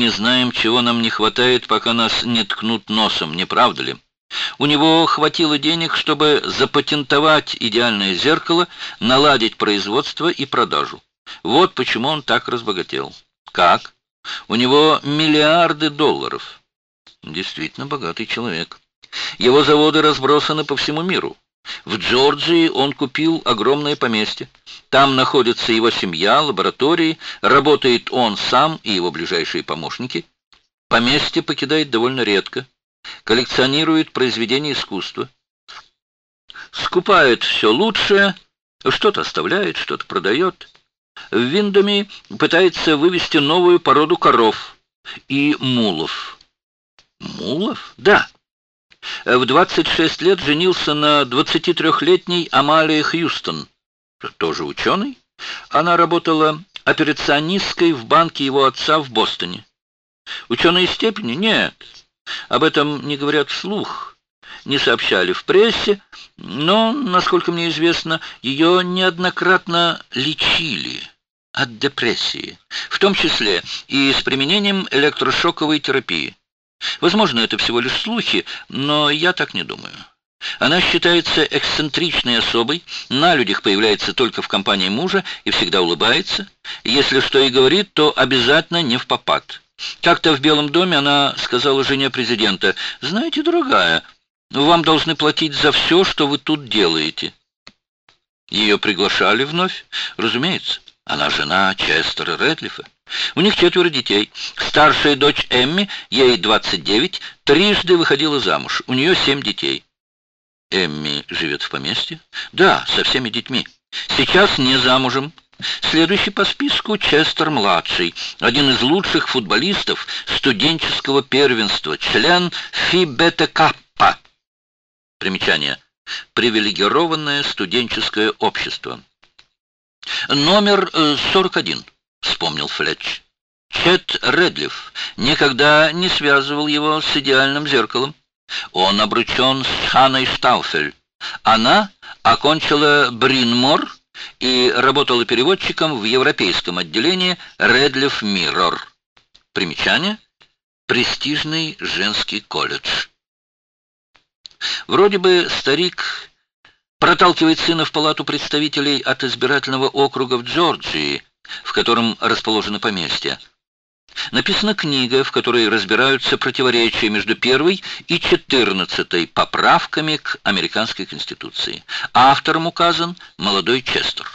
не знаем, чего нам не хватает, пока нас не ткнут носом, не правда ли? У него хватило денег, чтобы запатентовать идеальное зеркало, наладить производство и продажу. Вот почему он так разбогател. Как? У него миллиарды долларов. Действительно богатый человек. Его заводы разбросаны по всему миру. В Джорджии он купил огромное поместье. Там находится его семья, лаборатории, работает он сам и его ближайшие помощники. Поместье покидает довольно редко. Коллекционирует произведения искусства. Скупает все лучшее, что-то оставляет, что-то продает. В Виндоме пытается вывести новую породу коров и мулов. Мулов? Да. В 26 лет женился на 23-летней Амалии Хьюстон. Тоже ученый. Она работала операционисткой в банке его отца в Бостоне. Ученые степени? Нет. Об этом не говорят вслух, не сообщали в прессе, но, насколько мне известно, ее неоднократно лечили от депрессии, в том числе и с применением электрошоковой терапии. Возможно, это всего лишь слухи, но я так не думаю. Она считается эксцентричной особой, на людях появляется только в компании мужа и всегда улыбается. Если что и говорит, то обязательно не в попад. Как-то в Белом доме она сказала жене президента, «Знаете, дорогая, вам должны платить за все, что вы тут делаете». Ее приглашали вновь, разумеется. Она жена Честера Рэдлифа. У них четверо детей. Старшая дочь Эмми, ей 29, трижды выходила замуж. У нее семь детей. Эмми живет в поместье? Да, со всеми детьми. Сейчас не замужем. Следующий по списку Честер-младший, один из лучших футболистов студенческого первенства, член Фи Бета Каппа. Примечание. Привилегированное студенческое общество. Номер 41, э, вспомнил Флетч. Чет Редлиф никогда не связывал его с идеальным зеркалом. Он обручен с Ханной Штауфель. Она окончила Бринмор и работала переводчиком в европейском отделении Редлиф Миррор. Примечание. Престижный женский колледж. Вроде бы старик проталкивает сына в палату представителей от избирательного округа в Джорджии, в котором расположено поместье. Написана книга, в которой разбираются противоречия между первой и четырнадцатой поправками к американской конституции. Автором указан молодой Честер.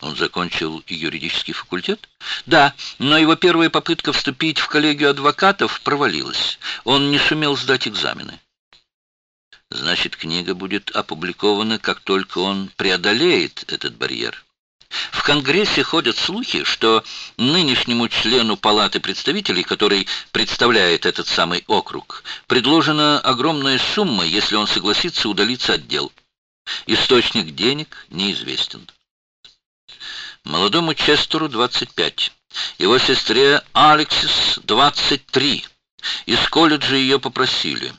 Он закончил юридический факультет? Да, но его первая попытка вступить в коллегию адвокатов провалилась. Он не сумел сдать экзамены. Значит, книга будет опубликована, как только он преодолеет этот барьер. В Конгрессе ходят слухи, что нынешнему члену Палаты представителей, который представляет этот самый округ, предложена огромная сумма, если он согласится удалиться от дел. Источник денег неизвестен. Молодому Честеру 25, его сестре Алексис 23. Из колледжа ее попросили.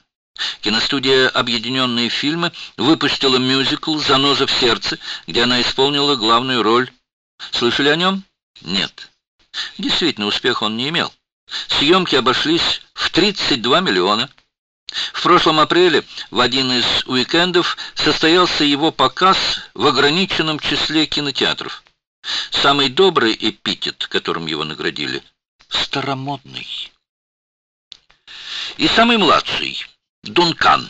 Киностудия «Объединенные фильмы» выпустила мюзикл «Заноза в сердце», где она исполнила главную роль. Слышали о нем? Нет. Действительно, успеха он не имел. Съемки обошлись в 32 миллиона. В прошлом апреле в один из уикендов состоялся его показ в ограниченном числе кинотеатров. Самый добрый эпитет, которым его наградили – старомодный. И самый младший – Дункан.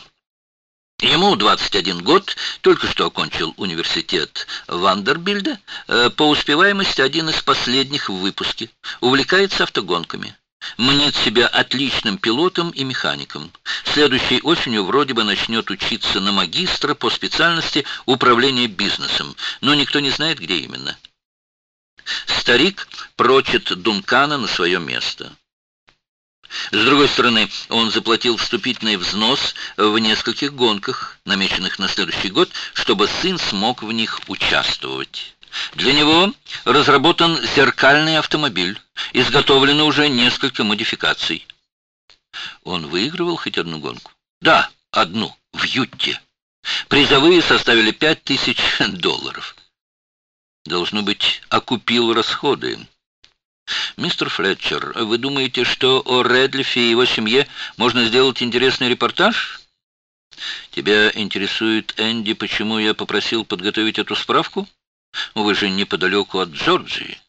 Ему 21 год, только что окончил университет Вандербильда, э, по успеваемости один из последних в выпуске, увлекается автогонками. Мнит себя отличным пилотом и механиком. Следующей осенью вроде бы начнет учиться на магистра по специальности управления бизнесом, но никто не знает, где именно. Старик прочит Дункана на свое место. С другой стороны, он заплатил вступительный взнос в нескольких гонках, намеченных на следующий год, чтобы сын смог в них участвовать. Для него разработан зеркальный автомобиль, изготовлено уже несколько модификаций. Он выигрывал хоть одну гонку? Да, одну, в Ютте. Призовые составили пять тысяч долларов. Должно быть, окупил расходы. Мистер Флетчер, вы думаете, что о Редлифе и его семье можно сделать интересный репортаж? Тебя интересует, Энди, почему я попросил подготовить эту справку? Вы же неподалеку от Джорджии.